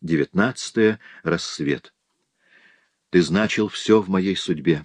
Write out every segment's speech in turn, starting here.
Девятнадцатое. Рассвет. Ты значил все в моей судьбе.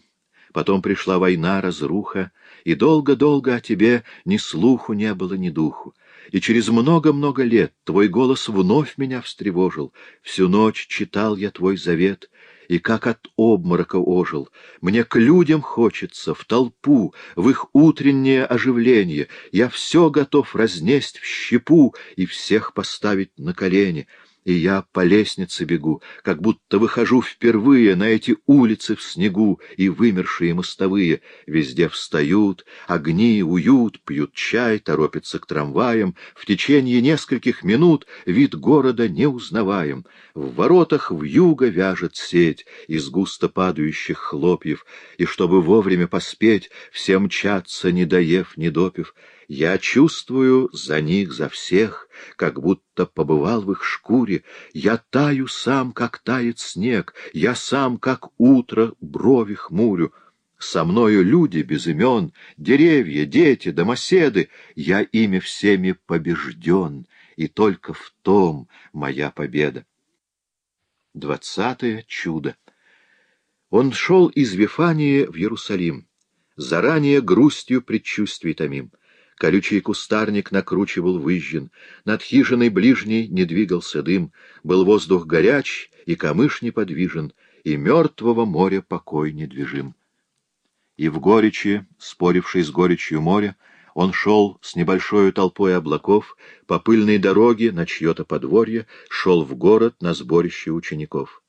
Потом пришла война, разруха, и долго-долго о тебе ни слуху не было, ни духу. И через много-много лет твой голос вновь меня встревожил. Всю ночь читал я твой завет, и как от обморока ожил. Мне к людям хочется, в толпу, в их утреннее оживление. Я все готов разнесть в щепу и всех поставить на колени и я по лестнице бегу, как будто выхожу впервые на эти улицы в снегу и вымершие мостовые. Везде встают, огни, уют, пьют чай, торопятся к трамваям. В течение нескольких минут вид города не узнаваем. В воротах вьюга вяжет сеть из густо падающих хлопьев, и чтобы вовремя поспеть, все мчатся, не доев, не допив. Я чувствую за них, за всех, как будто побывал в их шкуре. Я таю сам, как тает снег, я сам, как утро, брови хмурю. Со мною люди без имен, деревья, дети, домоседы. Я ими всеми побежден, и только в том моя победа. Двадцатое чудо. Он шел из Вифании в Иерусалим, заранее грустью предчувствий томим. Колючий кустарник накручивал выжжен, над хижиной ближней не двигался дым, был воздух горяч и камыш неподвижен, и мертвого моря покой недвижим. И в горечи, споривший с горечью моря, он шел с небольшой толпой облаков по пыльной дороге на чье-то подворье, шел в город на сборище учеников.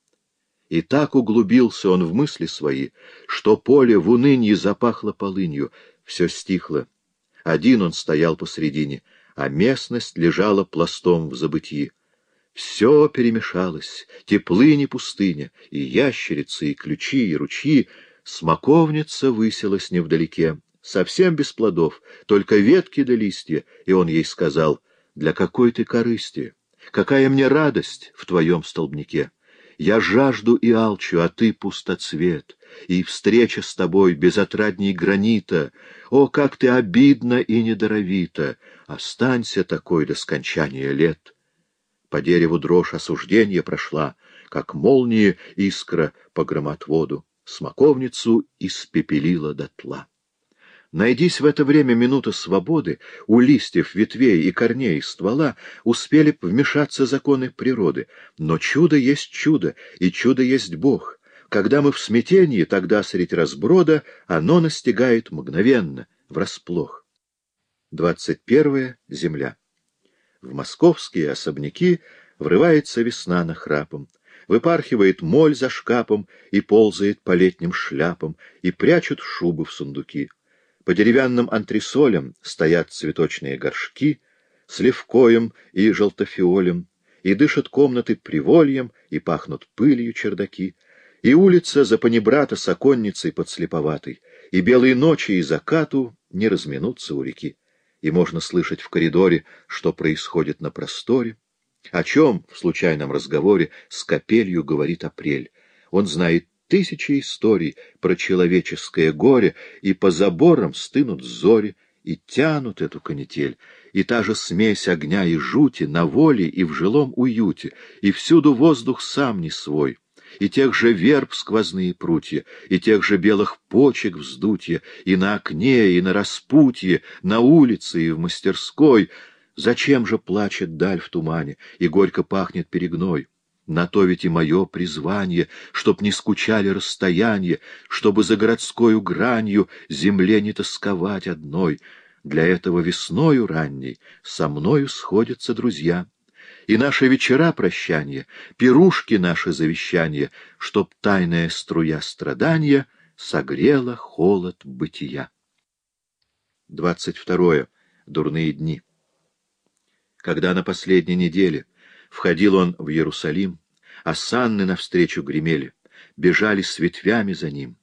И так углубился он в мысли свои, что поле в унынье запахло полынью, все стихло. Один он стоял посредине, а местность лежала пластом в забытии. Все перемешалось, теплы не пустыня, и ящерицы, и ключи, и ручьи. Смоковница высилась невдалеке, совсем без плодов, только ветки да листья, и он ей сказал, «Для какой ты корысти? Какая мне радость в твоем столбнике!» Я жажду и алчу, а ты пустоцвет, и встреча с тобой безотрадней гранита. О, как ты обидна и недоровита! Останься такой до скончания лет. По дереву дрожь осуждения прошла, как молнии искра по громотводу, смоковницу испепелила дотла. Найдись в это время минута свободы, у листьев, ветвей и корней ствола успели б вмешаться законы природы. Но чудо есть чудо, и чудо есть Бог. Когда мы в смятении, тогда средь разброда оно настигает мгновенно, врасплох. Двадцать первая Земля. В московские особняки врывается весна нахрапом, выпархивает моль за шкапом и ползает по летним шляпам, и прячут шубы в сундуки. По деревянным антресолям стоят цветочные горшки с левкоем и желтофиолем, и дышат комнаты привольем, и пахнут пылью чердаки, и улица за панибрата с оконницей подслеповатой, и белые ночи и закату не разминутся у реки, и можно слышать в коридоре, что происходит на просторе, о чем в случайном разговоре с капелью говорит апрель. Он знает тысячи историй про человеческое горе, и по заборам стынут зори, и тянут эту канитель, и та же смесь огня и жути на воле и в жилом уюте, и всюду воздух сам не свой, и тех же верб сквозные прутья, и тех же белых почек вздутья, и на окне, и на распутье, на улице и в мастерской. Зачем же плачет даль в тумане, и горько пахнет перегной? На то ведь и мое призвание, чтоб не скучали расстояние, чтобы за городскою гранью земле не тосковать одной. Для этого весною ранней со мною сходятся друзья. И наши вечера прощания, пирушки наши завещания, чтоб тайная струя страдания согрела холод бытия. Двадцать второе. Дурные дни. Когда на последней неделе Входил он в Иерусалим, а санны навстречу гремели, бежали с ветвями за ним.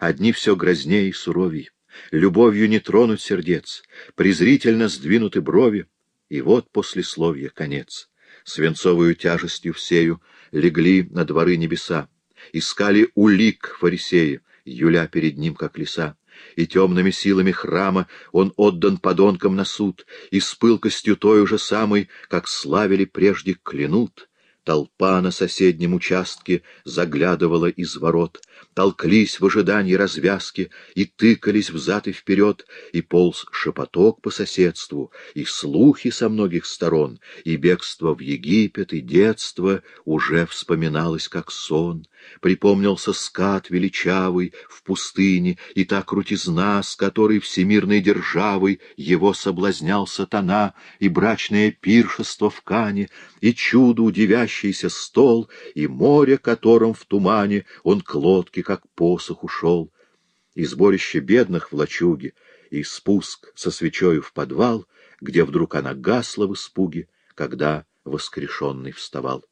Одни все грознее и суровей, любовью не тронуть сердец, презрительно сдвинуты брови, и вот послесловие конец. Свинцовую тяжестью всею легли на дворы небеса, искали улик фарисеи, юля перед ним, как лиса и темными силами храма он отдан подонкам на суд, и с пылкостью той же самой, как славили прежде, клянут. Толпа на соседнем участке заглядывала из ворот, толклись в ожидании развязки и тыкались взад и вперед, и полз шепоток по соседству, и слухи со многих сторон, и бегство в Египет, и детство уже вспоминалось как сон. Припомнился скат величавый в пустыне, и та крутизна, с которой всемирной державой его соблазнял сатана, и брачное пиршество в Кане, и чудо удивящийся стол, и море, которым в тумане он к лодке, как посох, ушел, и сборище бедных в лачуге, и спуск со свечою в подвал, где вдруг она гасла в испуге, когда воскрешенный вставал.